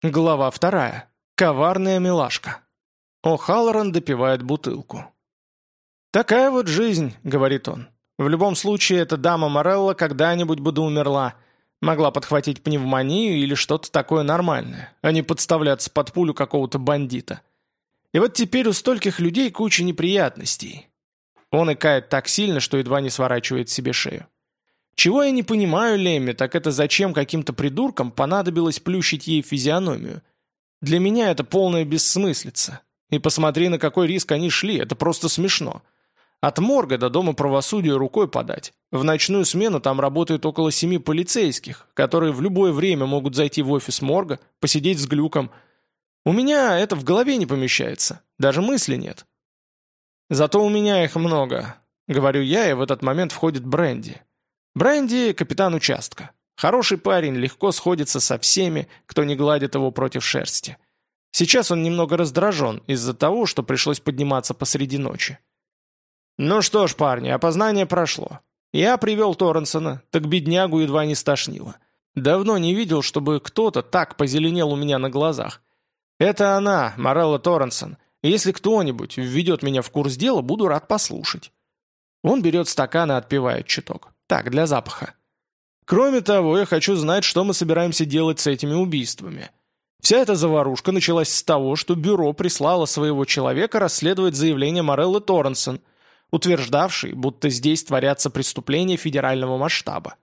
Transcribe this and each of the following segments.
Глава вторая. Коварная милашка. О'Халлоран допивает бутылку. «Такая вот жизнь», — говорит он. «В любом случае, эта дама Морелла когда-нибудь бы умерла. Могла подхватить пневмонию или что-то такое нормальное, а не подставляться под пулю какого-то бандита. И вот теперь у стольких людей куча неприятностей». Он икает так сильно, что едва не сворачивает себе шею. Чего я не понимаю, Лемми, так это зачем каким-то придуркам понадобилось плющить ей физиономию? Для меня это полная бессмыслица. И посмотри, на какой риск они шли, это просто смешно. От морга до дома правосудия рукой подать. В ночную смену там работает около семи полицейских, которые в любое время могут зайти в офис морга, посидеть с глюком. У меня это в голове не помещается, даже мысли нет. Зато у меня их много, говорю я, и в этот момент входит Бренди. Бренди – капитан участка. Хороший парень, легко сходится со всеми, кто не гладит его против шерсти. Сейчас он немного раздражен из-за того, что пришлось подниматься посреди ночи. «Ну что ж, парни, опознание прошло. Я привел Торренсона, так беднягу едва не стошнило. Давно не видел, чтобы кто-то так позеленел у меня на глазах. Это она, Морелла Торренсон. Если кто-нибудь введет меня в курс дела, буду рад послушать». Он берет стакан и отпивает чуток. Так, для запаха. Кроме того, я хочу знать, что мы собираемся делать с этими убийствами. Вся эта заварушка началась с того, что бюро прислало своего человека расследовать заявление Мореллы Торренсон, утверждавшей, будто здесь творятся преступления федерального масштаба.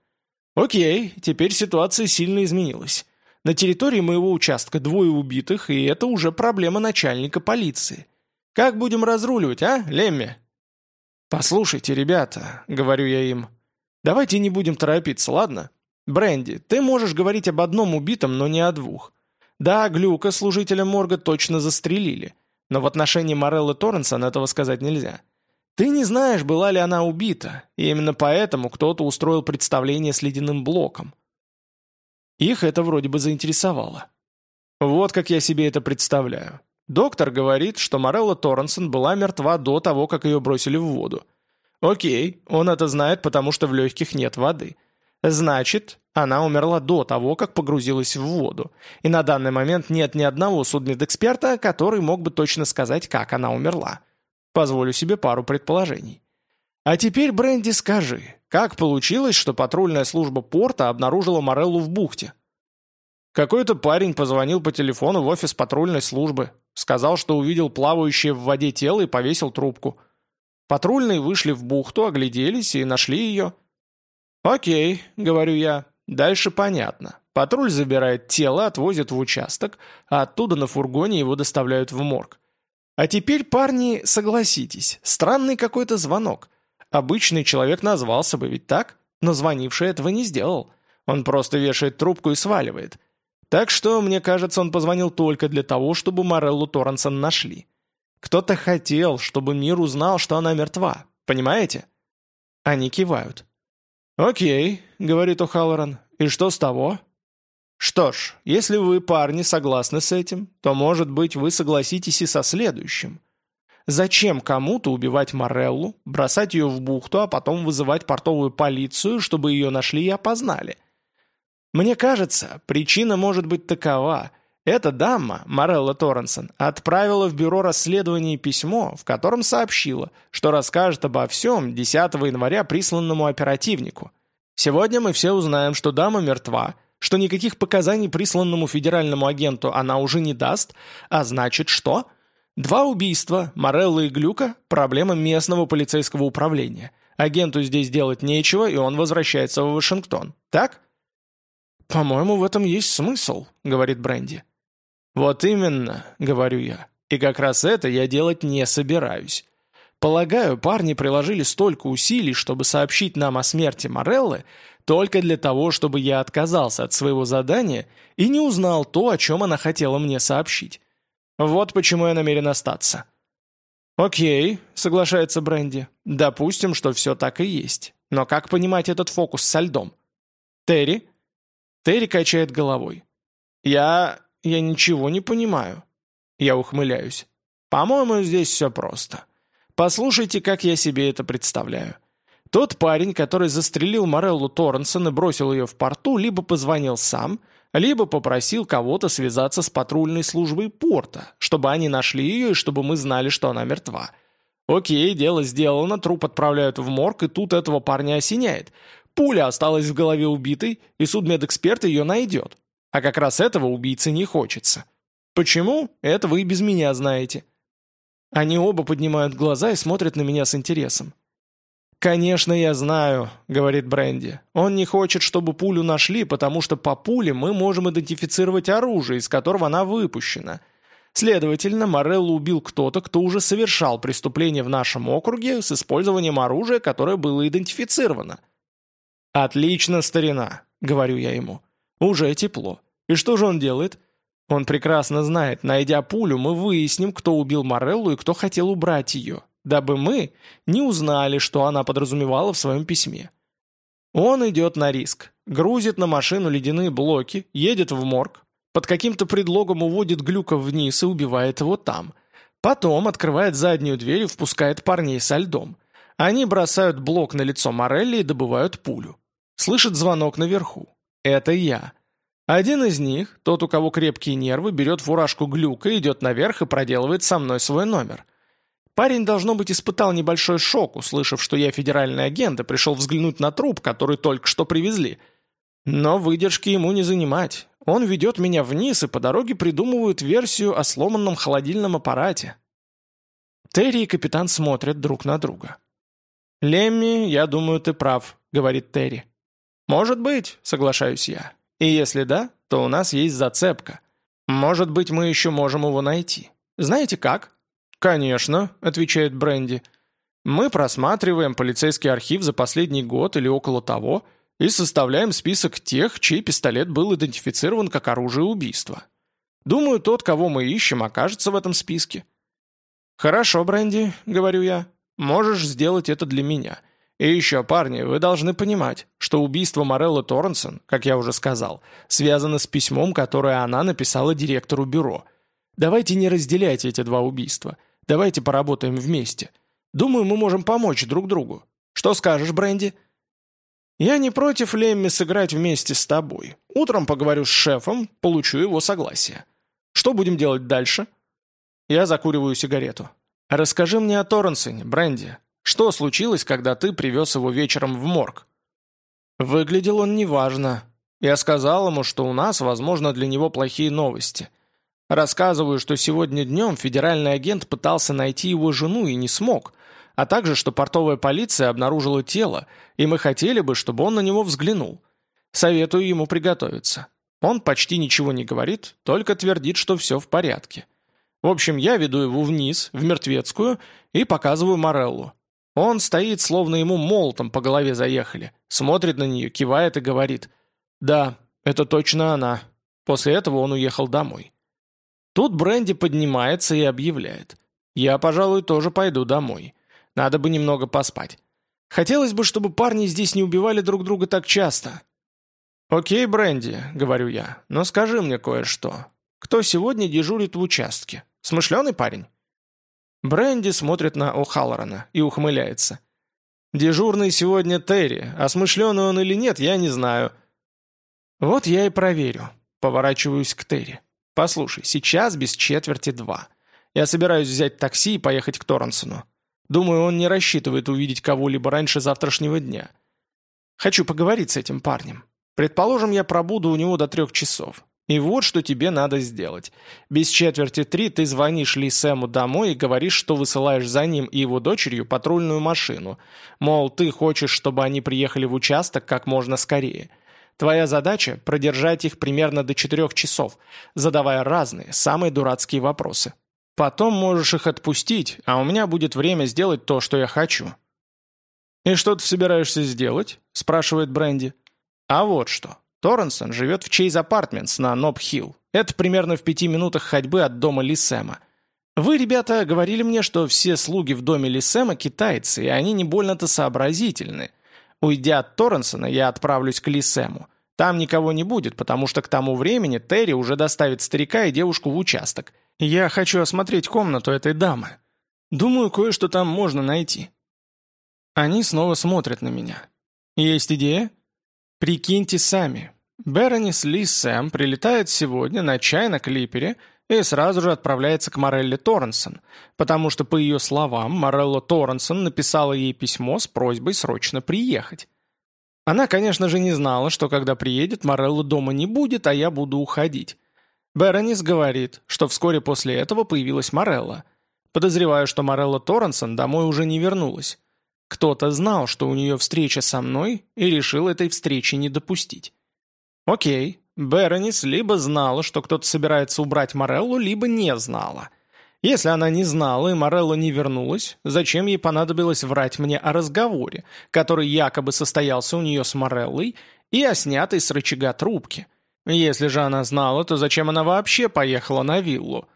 Окей, теперь ситуация сильно изменилась. На территории моего участка двое убитых, и это уже проблема начальника полиции. Как будем разруливать, а, Лемми? «Послушайте, ребята», — говорю я им, Давайте не будем торопиться, ладно? Бренди, ты можешь говорить об одном убитом, но не о двух. Да, Глюка, служителя морга, точно застрелили. Но в отношении Мореллы Торренсон этого сказать нельзя. Ты не знаешь, была ли она убита, и именно поэтому кто-то устроил представление с ледяным блоком. Их это вроде бы заинтересовало. Вот как я себе это представляю. Доктор говорит, что Морелла Торренсон была мертва до того, как ее бросили в воду. Окей, он это знает, потому что в легких нет воды. Значит, она умерла до того, как погрузилась в воду. И на данный момент нет ни одного судмедэксперта, который мог бы точно сказать, как она умерла. Позволю себе пару предположений. А теперь, Бренди, скажи, как получилось, что патрульная служба порта обнаружила Мореллу в бухте? Какой-то парень позвонил по телефону в офис патрульной службы, сказал, что увидел плавающее в воде тело и повесил трубку. Патрульные вышли в бухту, огляделись и нашли ее. «Окей», — говорю я, — «дальше понятно. Патруль забирает тело, отвозит в участок, а оттуда на фургоне его доставляют в морг. А теперь, парни, согласитесь, странный какой-то звонок. Обычный человек назвался бы, ведь так? Но звонивший этого не сделал. Он просто вешает трубку и сваливает. Так что, мне кажется, он позвонил только для того, чтобы Мореллу Торренсон нашли. Кто-то хотел, чтобы мир узнал, что она мертва. Понимаете?» Они кивают. «Окей», — говорит О'Халлоран. «И что с того?» «Что ж, если вы, парни, согласны с этим, то, может быть, вы согласитесь и со следующим. Зачем кому-то убивать Мореллу, бросать ее в бухту, а потом вызывать портовую полицию, чтобы ее нашли и опознали? Мне кажется, причина может быть такова — эта дама, Морелла Торренсон, отправила в бюро расследований письмо, в котором сообщила, что расскажет обо всем 10 января присланному оперативнику. Сегодня мы все узнаем, что дама мертва, что никаких показаний присланному федеральному агенту она уже не даст, а значит что? Два убийства, Морелла и Глюка – проблема местного полицейского управления. Агенту здесь делать нечего, и он возвращается в Вашингтон. Так? «По-моему, в этом есть смысл», — говорит Бренди. «Вот именно», — говорю я, — «и как раз это я делать не собираюсь. Полагаю, парни приложили столько усилий, чтобы сообщить нам о смерти Мореллы, только для того, чтобы я отказался от своего задания и не узнал то, о чем она хотела мне сообщить. Вот почему я намерен остаться». «Окей», — соглашается Бренди. «Допустим, что все так и есть. Но как понимать этот фокус со льдом?» «Терри?» Терри качает головой. «Я... Я ничего не понимаю». Я ухмыляюсь. «По-моему, здесь все просто. Послушайте, как я себе это представляю. Тот парень, который застрелил Мореллу Торренсон и бросил ее в порту, либо позвонил сам, либо попросил кого-то связаться с патрульной службой порта, чтобы они нашли ее и чтобы мы знали, что она мертва. Окей, дело сделано, труп отправляют в морг, и тут этого парня осеняет. Пуля осталась в голове убитой, и судмедэксперт ее найдет. А как раз этого убийце не хочется. Почему? Это вы и без меня знаете. Они оба поднимают глаза и смотрят на меня с интересом. «Конечно, я знаю», — говорит Бренди. «Он не хочет, чтобы пулю нашли, потому что по пуле мы можем идентифицировать оружие, из которого она выпущена. Следовательно, Морелло убил кто-то, кто уже совершал преступление в нашем округе с использованием оружия, которое было идентифицировано». «Отлично, старина», — говорю я ему. «Уже тепло. И что же он делает?» Он прекрасно знает, найдя пулю, мы выясним, кто убил Мореллу и кто хотел убрать ее, дабы мы не узнали, что она подразумевала в своем письме. Он идет на риск, грузит на машину ледяные блоки, едет в морг, под каким-то предлогом уводит Глюка вниз и убивает его там. Потом открывает заднюю дверь и впускает парней со льдом. Они бросают блок на лицо Морелли и добывают пулю. Слышит звонок наверху. Это я. Один из них, тот, у кого крепкие нервы, берет фуражку глюка, идет наверх и проделывает со мной свой номер. Парень, должно быть, испытал небольшой шок, услышав, что я федеральный агент и пришел взглянуть на труп, который только что привезли. Но выдержки ему не занимать. Он ведет меня вниз и по дороге придумывают версию о сломанном холодильном аппарате. Терри и капитан смотрят друг на друга. «Лемми, я думаю, ты прав», — говорит Терри. «Может быть», — соглашаюсь я. И если да, то у нас есть зацепка. Может быть, мы еще можем его найти. Знаете как? «Конечно», — отвечает Бренди. «Мы просматриваем полицейский архив за последний год или около того и составляем список тех, чей пистолет был идентифицирован как оружие убийства. Думаю, тот, кого мы ищем, окажется в этом списке». «Хорошо, Бренди», — говорю я. «Можешь сделать это для меня. И еще, парни, вы должны понимать, что убийство Мореллы Торренсон, как я уже сказал, связано с письмом, которое она написала директору бюро. Давайте не разделяйте эти два убийства. Давайте поработаем вместе. Думаю, мы можем помочь друг другу. Что скажешь, Бренди? Я не против Лемми сыграть вместе с тобой. Утром поговорю с шефом, получу его согласие. Что будем делать дальше? Я закуриваю сигарету. Расскажи мне о Торренсоне, Бренди. Что случилось, когда ты привез его вечером в морг?» Выглядел он неважно. Я сказал ему, что у нас, возможно, для него плохие новости. Рассказываю, что сегодня днем федеральный агент пытался найти его жену и не смог, а также, что портовая полиция обнаружила тело, и мы хотели бы, чтобы он на него взглянул. Советую ему приготовиться. Он почти ничего не говорит, только твердит, что все в порядке. В общем, я веду его вниз, в мертвецкую, и показываю Мореллу. Он стоит, словно ему молотом по голове заехали, смотрит на нее, кивает и говорит «Да, это точно она». После этого он уехал домой. Тут Бренди поднимается и объявляет «Я, пожалуй, тоже пойду домой. Надо бы немного поспать. Хотелось бы, чтобы парни здесь не убивали друг друга так часто». «Окей, Бренди», — говорю я, — «но скажи мне кое-что. Кто сегодня дежурит в участке? Смышленый парень?» Бренди смотрит на О'Халлорана и ухмыляется. «Дежурный сегодня Терри, смышленый он или нет, я не знаю». «Вот я и проверю». Поворачиваюсь к Терри. «Послушай, сейчас без четверти два. Я собираюсь взять такси и поехать к Торренсону. Думаю, он не рассчитывает увидеть кого-либо раньше завтрашнего дня. Хочу поговорить с этим парнем. Предположим, я пробуду у него до трех часов. И вот что тебе надо сделать. Без четверти три ты звонишь Ли Сэму домой и говоришь, что высылаешь за ним и его дочерью патрульную машину. Мол, ты хочешь, чтобы они приехали в участок как можно скорее. Твоя задача – продержать их примерно до четырех часов, задавая разные, самые дурацкие вопросы. Потом можешь их отпустить, а у меня будет время сделать то, что я хочу». «И что ты собираешься сделать?» – спрашивает Бренди. «А вот что. Торренсон живет в Чейз Апартментс на Ноб-Хилл. Это примерно в пяти минутах ходьбы от дома Лисема. Вы, ребята, говорили мне, что все слуги в доме Лисема китайцы, и они не больно-то сообразительны. Уйдя от Торренсона, я отправлюсь к Лисему. Там никого не будет, потому что к тому времени Терри уже доставит старика и девушку в участок. Я хочу осмотреть комнату этой дамы. Думаю, кое-что там можно найти. Они снова смотрят на меня. Есть идея? Прикиньте сами. Беронис Ли Сэм прилетает сегодня на чай на клипере и сразу же отправляется к Морелле Торренсон, потому что, по ее словам, Морелла Торренсон написала ей письмо с просьбой срочно приехать. Она, конечно же, не знала, что когда приедет, Морелла дома не будет, а я буду уходить. Беронис говорит, что вскоре после этого появилась Морелла. Подозреваю, что Морелла Торренсон домой уже не вернулась. Кто-то знал, что у нее встреча со мной, и решил этой встречи не допустить. Окей, Беронис либо знала, что кто-то собирается убрать Мореллу, либо не знала. Если она не знала и Морелла не вернулась, зачем ей понадобилось врать мне о разговоре, который якобы состоялся у нее с Мореллой и о снятой с рычага трубки? Если же она знала, то зачем она вообще поехала на виллу?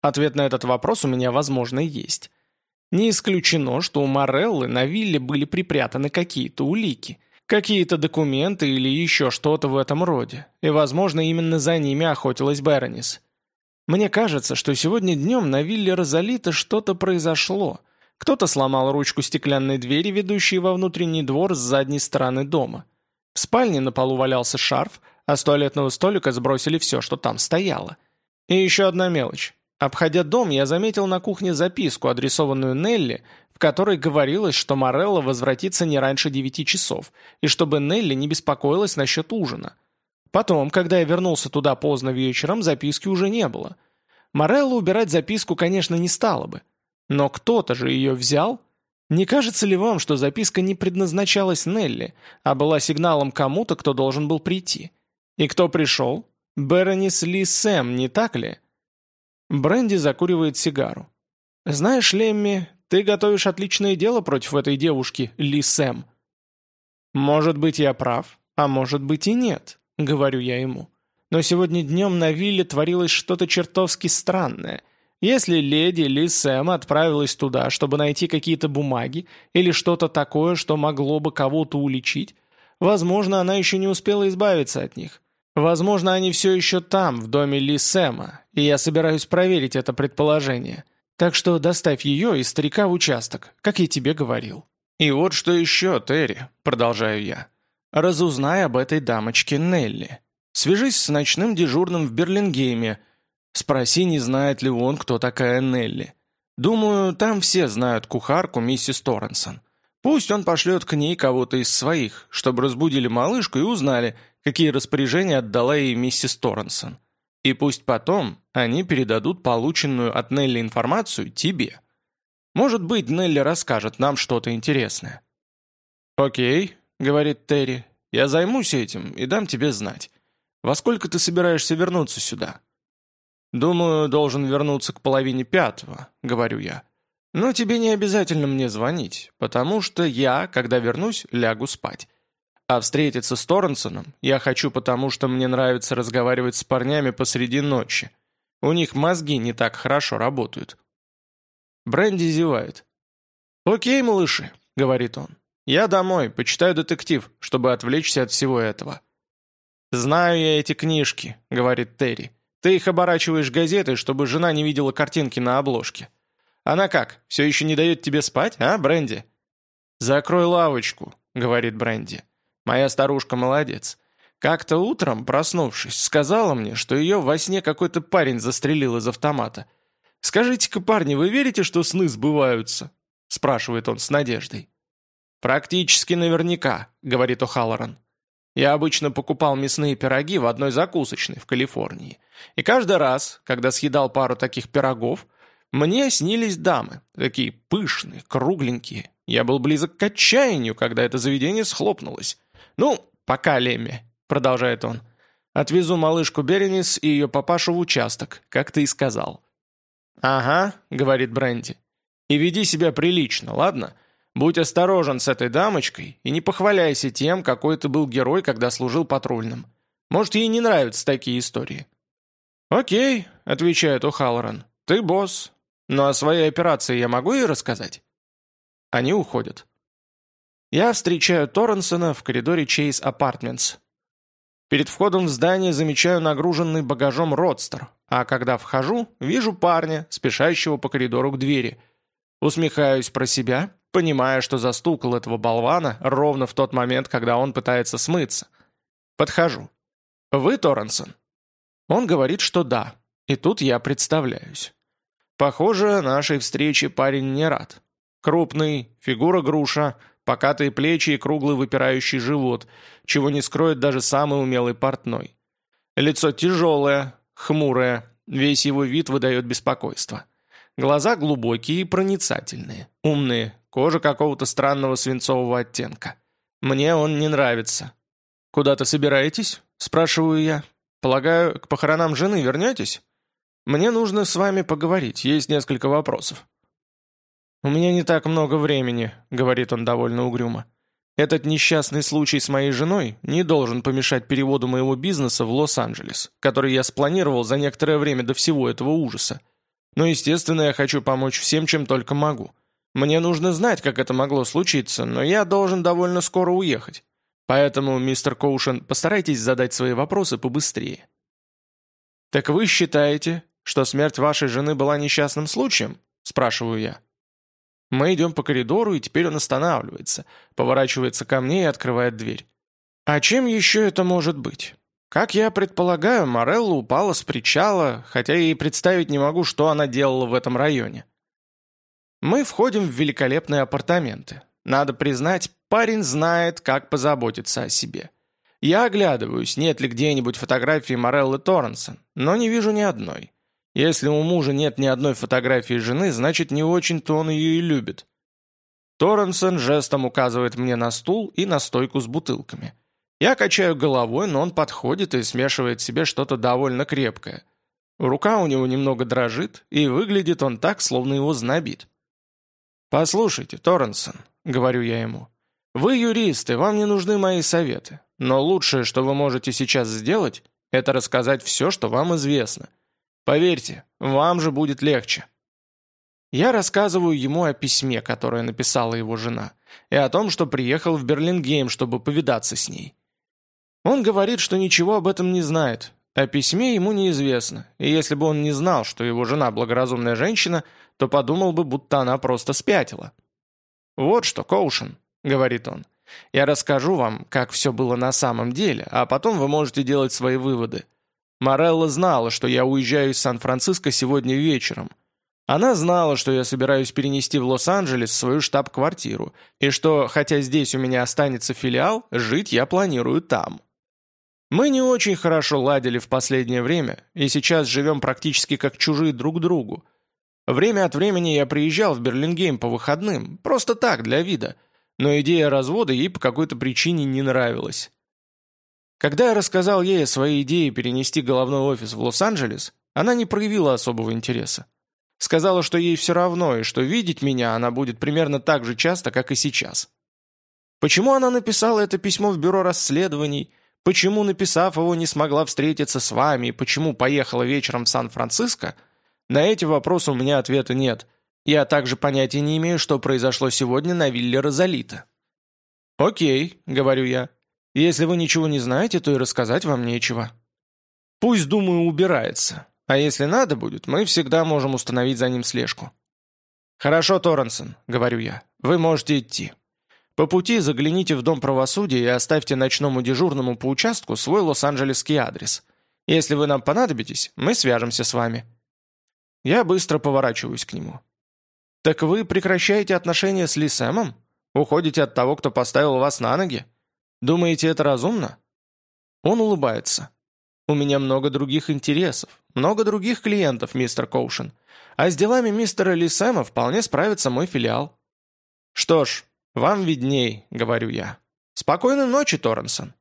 Ответ на этот вопрос у меня, возможно, есть. Не исключено, что у Мореллы на вилле были припрятаны какие-то улики, какие-то документы или еще что-то в этом роде, и, возможно, именно за ними охотилась Беронис. Мне кажется, что сегодня днем на вилле Розалита что-то произошло. Кто-то сломал ручку стеклянной двери, ведущей во внутренний двор с задней стороны дома. В спальне на полу валялся шарф, а с туалетного столика сбросили все, что там стояло. И еще одна мелочь. Обходя дом, я заметил на кухне записку, адресованную Нелли, в которой говорилось, что Морелла возвратится не раньше девяти часов, и чтобы Нелли не беспокоилась насчет ужина. Потом, когда я вернулся туда поздно вечером, записки уже не было. Морелла убирать записку, конечно, не стала бы. Но кто-то же ее взял. Не кажется ли вам, что записка не предназначалась Нелли, а была сигналом кому-то, кто должен был прийти? И кто пришел? Беронис Ли Сэм, не так ли? Бренди закуривает сигару. «Знаешь, Лемми, ты готовишь отличное дело против этой девушки, Ли Сэм». «Может быть, я прав, а может быть и нет», — говорю я ему. «Но сегодня днем на вилле творилось что-то чертовски странное. Если леди Ли Сэм отправилась туда, чтобы найти какие-то бумаги или что-то такое, что могло бы кого-то уличить, возможно, она еще не успела избавиться от них. Возможно, они все еще там, в доме Ли Сэма, и я собираюсь проверить это предположение. Так что доставь ее и старика в участок, как я тебе говорил. И вот что еще, Терри, продолжаю я. Разузнай об этой дамочке Нелли. Свяжись с ночным дежурным в Берлингейме. Спроси, не знает ли он, кто такая Нелли. Думаю, там все знают кухарку миссис Торренсон. Пусть он пошлет к ней кого-то из своих, чтобы разбудили малышку и узнали, какие распоряжения отдала ей миссис Торренсон. И пусть потом они передадут полученную от Нелли информацию тебе. Может быть, Нелли расскажет нам что-то интересное». «Окей», — говорит Терри, — «я займусь этим и дам тебе знать. Во сколько ты собираешься вернуться сюда?» «Думаю, должен вернуться к половине пятого», — говорю я. «Но тебе не обязательно мне звонить, потому что я, когда вернусь, лягу спать. А встретиться с Торренсоном я хочу, потому что мне нравится разговаривать с парнями посреди ночи. У них мозги не так хорошо работают. Бренди зевает. «Окей, малыши», — говорит он. «Я домой, почитаю детектив, чтобы отвлечься от всего этого». «Знаю я эти книжки», — говорит Терри. «Ты их оборачиваешь газетой, чтобы жена не видела картинки на обложке. Она как, все еще не дает тебе спать, а, Бренди?» «Закрой лавочку», — говорит Бренди. Моя старушка молодец. Как-то утром, проснувшись, сказала мне, что ее во сне какой-то парень застрелил из автомата. «Скажите-ка, парни, вы верите, что сны сбываются?» спрашивает он с надеждой. «Практически наверняка», — говорит О'Халлоран. «Я обычно покупал мясные пироги в одной закусочной в Калифорнии. И каждый раз, когда съедал пару таких пирогов, мне снились дамы, такие пышные, кругленькие. Я был близок к отчаянию, когда это заведение схлопнулось. «Ну, пока, Лемми», — продолжает он. «Отвезу малышку Беренис и ее папашу в участок, как ты и сказал». «Ага», — говорит Бренди. «И веди себя прилично, ладно? Будь осторожен с этой дамочкой и не похваляйся тем, какой ты был герой, когда служил патрульным. Может, ей не нравятся такие истории». «Окей», — отвечает О'Халлоран. «Ты босс. Но о своей операции я могу ей рассказать?» Они уходят. Я встречаю Торренсона в коридоре Chase Apartments. Перед входом в здание замечаю нагруженный багажом родстер, а когда вхожу, вижу парня, спешащего по коридору к двери. Усмехаюсь про себя, понимая, что застукал этого болвана ровно в тот момент, когда он пытается смыться. Подхожу. «Вы Торренсон?» Он говорит, что да, и тут я представляюсь. Похоже, нашей встрече парень не рад. Крупный, фигура груша, покатые плечи и круглый выпирающий живот, чего не скроет даже самый умелый портной. Лицо тяжелое, хмурое, весь его вид выдает беспокойство. Глаза глубокие и проницательные, умные, кожа какого-то странного свинцового оттенка. Мне он не нравится. «Куда-то собираетесь?» – спрашиваю я. «Полагаю, к похоронам жены вернетесь? Мне нужно с вами поговорить, есть несколько вопросов». «У меня не так много времени», — говорит он довольно угрюмо. «Этот несчастный случай с моей женой не должен помешать переводу моего бизнеса в Лос-Анджелес, который я спланировал за некоторое время до всего этого ужаса. Но, естественно, я хочу помочь всем, чем только могу. Мне нужно знать, как это могло случиться, но я должен довольно скоро уехать. Поэтому, мистер Коушен, постарайтесь задать свои вопросы побыстрее». «Так вы считаете, что смерть вашей жены была несчастным случаем?» – спрашиваю я. Мы идем по коридору, и теперь он останавливается, поворачивается ко мне и открывает дверь. А чем еще это может быть? Как я предполагаю, Морелла упала с причала, хотя и представить не могу, что она делала в этом районе. Мы входим в великолепные апартаменты. Надо признать, парень знает, как позаботиться о себе. Я оглядываюсь, нет ли где-нибудь фотографии Мореллы Торренсон, но не вижу ни одной. Если у мужа нет ни одной фотографии жены, значит, не очень-то он ее и любит. Торренсон жестом указывает мне на стул и на стойку с бутылками. Я качаю головой, но он подходит и смешивает себе что-то довольно крепкое. Рука у него немного дрожит, и выглядит он так, словно его знобит. «Послушайте, Торренсон», — говорю я ему, — «вы юристы, вам не нужны мои советы, но лучшее, что вы можете сейчас сделать, это рассказать все, что вам известно». Поверьте, вам же будет легче. Я рассказываю ему о письме, которое написала его жена, и о том, что приехал в Берлингейм, чтобы повидаться с ней. Он говорит, что ничего об этом не знает, о письме ему неизвестно, и если бы он не знал, что его жена благоразумная женщина, то подумал бы, будто она просто спятила. «Вот что, Коушен», — говорит он, — «я расскажу вам, как все было на самом деле, а потом вы можете делать свои выводы. Морелла знала, что я уезжаю из Сан-Франциско сегодня вечером. Она знала, что я собираюсь перенести в Лос-Анджелес свою штаб-квартиру, и что, хотя здесь у меня останется филиал, жить я планирую там. Мы не очень хорошо ладили в последнее время, и сейчас живем практически как чужие друг другу. Время от времени я приезжал в Берлингейм по выходным, просто так, для вида, но идея развода ей по какой-то причине не нравилась. Когда я рассказал ей о своей идее перенести головной офис в Лос-Анджелес, она не проявила особого интереса. Сказала, что ей все равно, и что видеть меня она будет примерно так же часто, как и сейчас. Почему она написала это письмо в бюро расследований, почему, написав его, не смогла встретиться с вами, и почему поехала вечером в Сан-Франциско, на эти вопросы у меня ответа нет. Я также понятия не имею, что произошло сегодня на вилле Розалита. «Окей», — говорю я, если вы ничего не знаете, то и рассказать вам нечего. Пусть, думаю, убирается. А если надо будет, мы всегда можем установить за ним слежку. «Хорошо, Торренсон», — говорю я, — «вы можете идти. По пути загляните в Дом правосудия и оставьте ночному дежурному по участку свой лос-анджелесский адрес. Если вы нам понадобитесь, мы свяжемся с вами». Я быстро поворачиваюсь к нему. «Так вы прекращаете отношения с Ли Сэмом? Уходите от того, кто поставил вас на ноги?» Думаете, это разумно?» Он улыбается. «У меня много других интересов, много других клиентов, мистер Коушен. А с делами мистера Лисема вполне справится мой филиал». «Что ж, вам видней», — говорю я. «Спокойной ночи, Торренсон».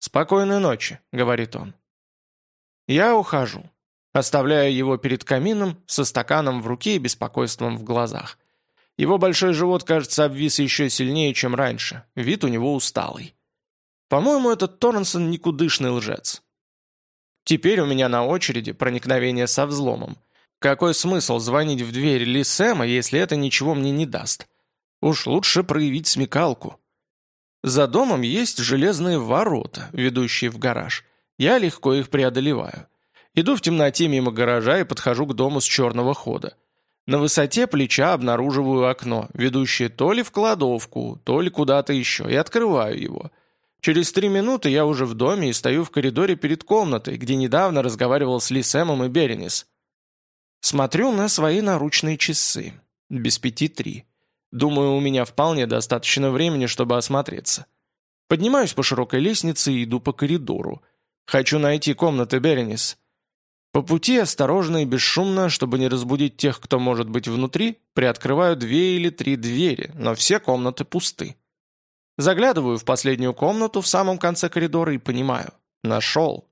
«Спокойной ночи», — говорит он. Я ухожу. Оставляю его перед камином со стаканом в руке и беспокойством в глазах. Его большой живот, кажется, обвис еще сильнее, чем раньше. Вид у него усталый. По-моему, этот Торренсон никудышный лжец. Теперь у меня на очереди проникновение со взломом. Какой смысл звонить в дверь Ли Сэма, если это ничего мне не даст? Уж лучше проявить смекалку. За домом есть железные ворота, ведущие в гараж. Я легко их преодолеваю. Иду в темноте мимо гаража и подхожу к дому с черного хода. На высоте плеча обнаруживаю окно, ведущее то ли в кладовку, то ли куда-то еще, и открываю его – Через три минуты я уже в доме и стою в коридоре перед комнатой, где недавно разговаривал с Ли Сэмом и Беренис. Смотрю на свои наручные часы. Без пяти три. Думаю, у меня вполне достаточно времени, чтобы осмотреться. Поднимаюсь по широкой лестнице и иду по коридору. Хочу найти комнаты Беренис. По пути осторожно и бесшумно, чтобы не разбудить тех, кто может быть внутри, приоткрываю две или три двери, но все комнаты пусты. Заглядываю в последнюю комнату в самом конце коридора и понимаю. Нашел.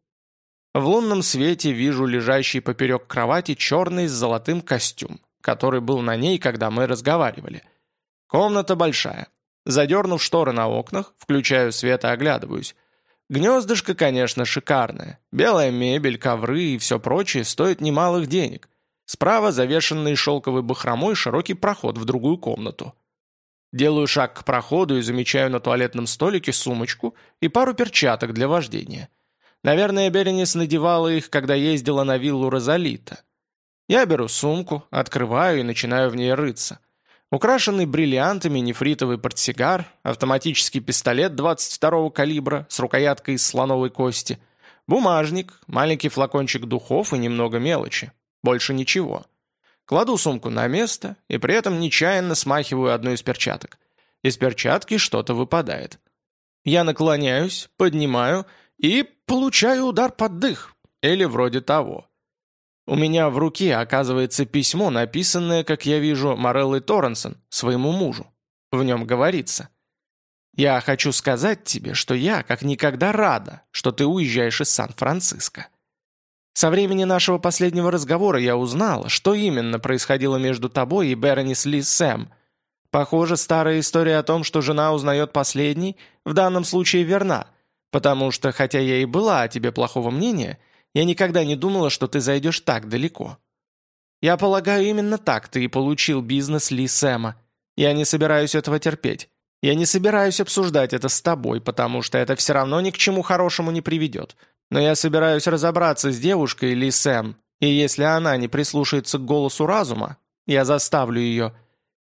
В лунном свете вижу лежащий поперек кровати черный с золотым костюм, который был на ней, когда мы разговаривали. Комната большая. Задернув шторы на окнах, включаю свет и оглядываюсь. Гнездышко, конечно, шикарное. Белая мебель, ковры и все прочее стоит немалых денег. Справа завешенный шелковой бахромой широкий проход в другую комнату. Делаю шаг к проходу и замечаю на туалетном столике сумочку и пару перчаток для вождения. Наверное, Беренис надевала их, когда ездила на виллу Розалита. Я беру сумку, открываю и начинаю в ней рыться. Украшенный бриллиантами нефритовый портсигар, автоматический пистолет 22-го калибра с рукояткой из слоновой кости, бумажник, маленький флакончик духов и немного мелочи. Больше ничего. Кладу сумку на место и при этом нечаянно смахиваю одну из перчаток. Из перчатки что-то выпадает. Я наклоняюсь, поднимаю и получаю удар под дых. Или вроде того. У меня в руке оказывается письмо, написанное, как я вижу, Мореллой Торренсон, своему мужу. В нем говорится. «Я хочу сказать тебе, что я как никогда рада, что ты уезжаешь из Сан-Франциско. Со времени нашего последнего разговора я узнала, что именно происходило между тобой и Беронис Ли Сэм. Похоже, старая история о том, что жена узнает последней, в данном случае верна, потому что, хотя я и была о тебе плохого мнения, я никогда не думала, что ты зайдешь так далеко. Я полагаю, именно так ты и получил бизнес Ли Сэма. Я не собираюсь этого терпеть. Я не собираюсь обсуждать это с тобой, потому что это все равно ни к чему хорошему не приведет. Но я собираюсь разобраться с девушкой Ли Сэм, и если она не прислушается к голосу разума, я заставлю ее.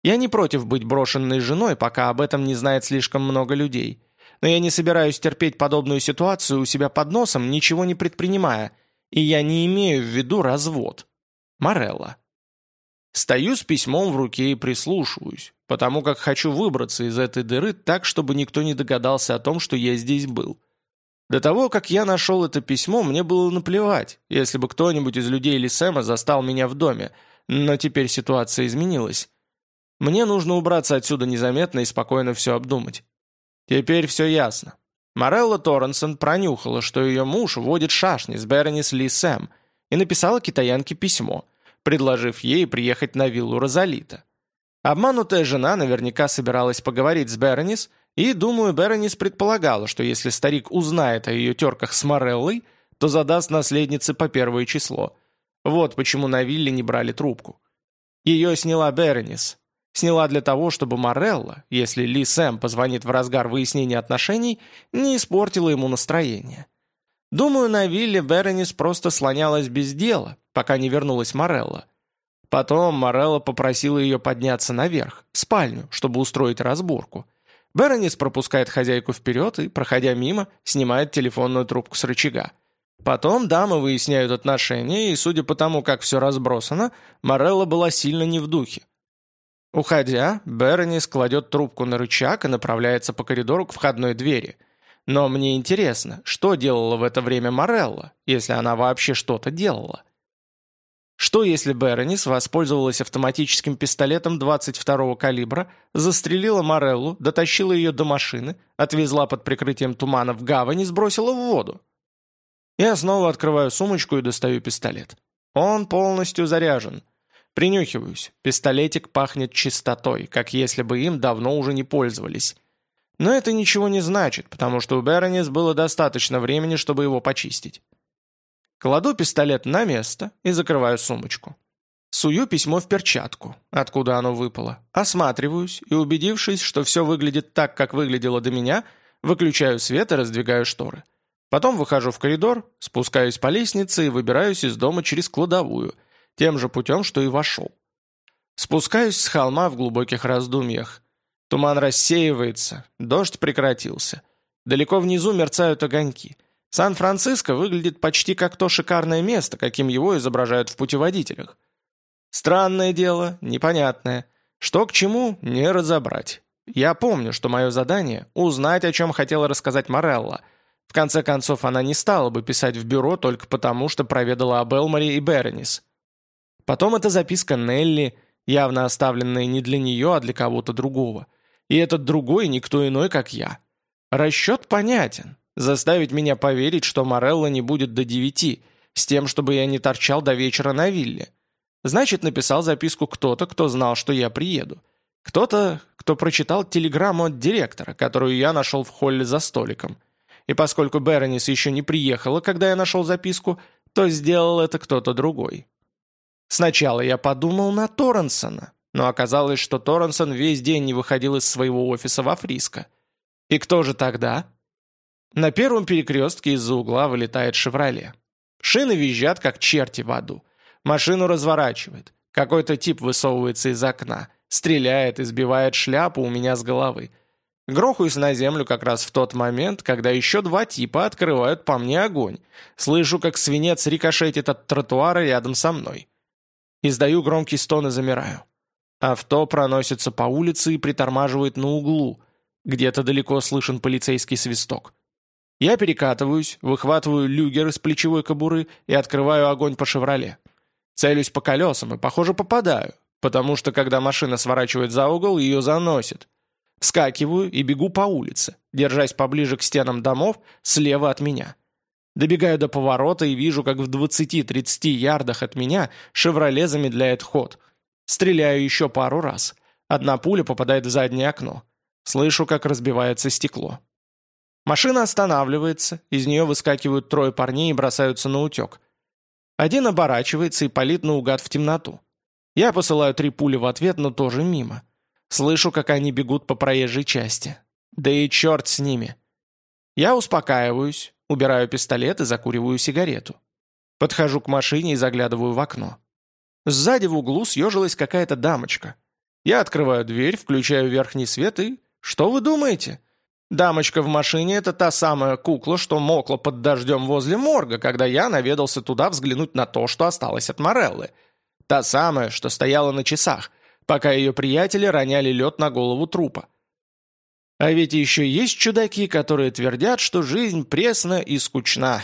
Я не против быть брошенной женой, пока об этом не знает слишком много людей. Но я не собираюсь терпеть подобную ситуацию у себя под носом, ничего не предпринимая, и я не имею в виду развод. Морелла. Стою с письмом в руке и прислушиваюсь, потому как хочу выбраться из этой дыры так, чтобы никто не догадался о том, что я здесь был. До того, как я нашел это письмо, мне было наплевать, если бы кто-нибудь из людей или Сэма застал меня в доме, но теперь ситуация изменилась. Мне нужно убраться отсюда незаметно и спокойно все обдумать. Теперь все ясно. Морелла Торренсон пронюхала, что ее муж водит шашни с Беронис Ли Сэм, и написала китаянке письмо, предложив ей приехать на виллу Розалита. Обманутая жена наверняка собиралась поговорить с Беронис и, думаю, Беронис предполагала, что если старик узнает о ее терках с Мореллой, то задаст наследнице по первое число. Вот почему на вилле не брали трубку. Ее сняла Беронис. Сняла для того, чтобы Морелла, если Ли Сэм позвонит в разгар выяснения отношений, не испортила ему настроение. Думаю, на вилле Беронис просто слонялась без дела, пока не вернулась Морелла. Потом Морелла попросила ее подняться наверх, в спальню, чтобы устроить разборку – Беронис пропускает хозяйку вперед и, проходя мимо, снимает телефонную трубку с рычага. Потом дамы выясняют отношения, и, судя по тому, как все разбросано, Морелла была сильно не в духе. Уходя, Беронис кладет трубку на рычаг и направляется по коридору к входной двери. Но мне интересно, что делала в это время Морелла, если она вообще что-то делала? Что если Беронис воспользовалась автоматическим пистолетом 22-го калибра, застрелила Мореллу, дотащила ее до машины, отвезла под прикрытием тумана в гавань и сбросила в воду? Я снова открываю сумочку и достаю пистолет. Он полностью заряжен. Принюхиваюсь. Пистолетик пахнет чистотой, как если бы им давно уже не пользовались. Но это ничего не значит, потому что у Беронис было достаточно времени, чтобы его почистить. Кладу пистолет на место и закрываю сумочку. Сую письмо в перчатку, откуда оно выпало. Осматриваюсь и, убедившись, что все выглядит так, как выглядело до меня, выключаю свет и раздвигаю шторы. Потом выхожу в коридор, спускаюсь по лестнице и выбираюсь из дома через кладовую, тем же путем, что и вошел. Спускаюсь с холма в глубоких раздумьях. Туман рассеивается, дождь прекратился. Далеко внизу мерцают огоньки. Сан-Франциско выглядит почти как то шикарное место, каким его изображают в путеводителях. Странное дело, непонятное. Что к чему, не разобрать. Я помню, что мое задание — узнать, о чем хотела рассказать Морелла. В конце концов, она не стала бы писать в бюро только потому, что проведала об Элморе и Беронис. Потом это записка Нелли, явно оставленная не для нее, а для кого-то другого. И этот другой никто иной, как я. Расчет понятен. Заставить меня поверить, что Морелла не будет до девяти, с тем, чтобы я не торчал до вечера на вилле. Значит, написал записку кто-то, кто знал, что я приеду. Кто-то, кто прочитал телеграмму от директора, которую я нашел в холле за столиком. И поскольку Беронис еще не приехала, когда я нашел записку, то сделал это кто-то другой. Сначала я подумал на Торренсона, но оказалось, что Торренсон весь день не выходил из своего офиса во Фриско. И кто же тогда? На первом перекрестке из-за угла вылетает «Шевроле». Шины визжат, как черти в аду. Машину разворачивает. Какой-то тип высовывается из окна. Стреляет и сбивает шляпу у меня с головы. Грохаюсь на землю как раз в тот момент, когда еще два типа открывают по мне огонь. Слышу, как свинец рикошетит от тротуара рядом со мной. Издаю громкий стон и замираю. Авто проносится по улице и притормаживает на углу. Где-то далеко слышен полицейский свисток. Я перекатываюсь, выхватываю люгер из плечевой кобуры и открываю огонь по «Шевроле». Целюсь по колесам и, похоже, попадаю, потому что, когда машина сворачивает за угол, ее заносит. Вскакиваю и бегу по улице, держась поближе к стенам домов слева от меня. Добегаю до поворота и вижу, как в 20-30 ярдах от меня «Шевроле» замедляет ход. Стреляю еще пару раз. Одна пуля попадает в заднее окно. Слышу, как разбивается стекло. Машина останавливается, из нее выскакивают трое парней и бросаются на утек. Один оборачивается и палит наугад в темноту. Я посылаю три пули в ответ, но тоже мимо. Слышу, как они бегут по проезжей части. Да и черт с ними. Я успокаиваюсь, убираю пистолет и закуриваю сигарету. Подхожу к машине и заглядываю в окно. Сзади в углу съежилась какая-то дамочка. Я открываю дверь, включаю верхний свет и... Что вы думаете? Дамочка в машине — это та самая кукла, что мокла под дождем возле морга, когда я наведался туда взглянуть на то, что осталось от Мореллы. Та самая, что стояла на часах, пока ее приятели роняли лед на голову трупа. А ведь еще есть чудаки, которые твердят, что жизнь пресна и скучна.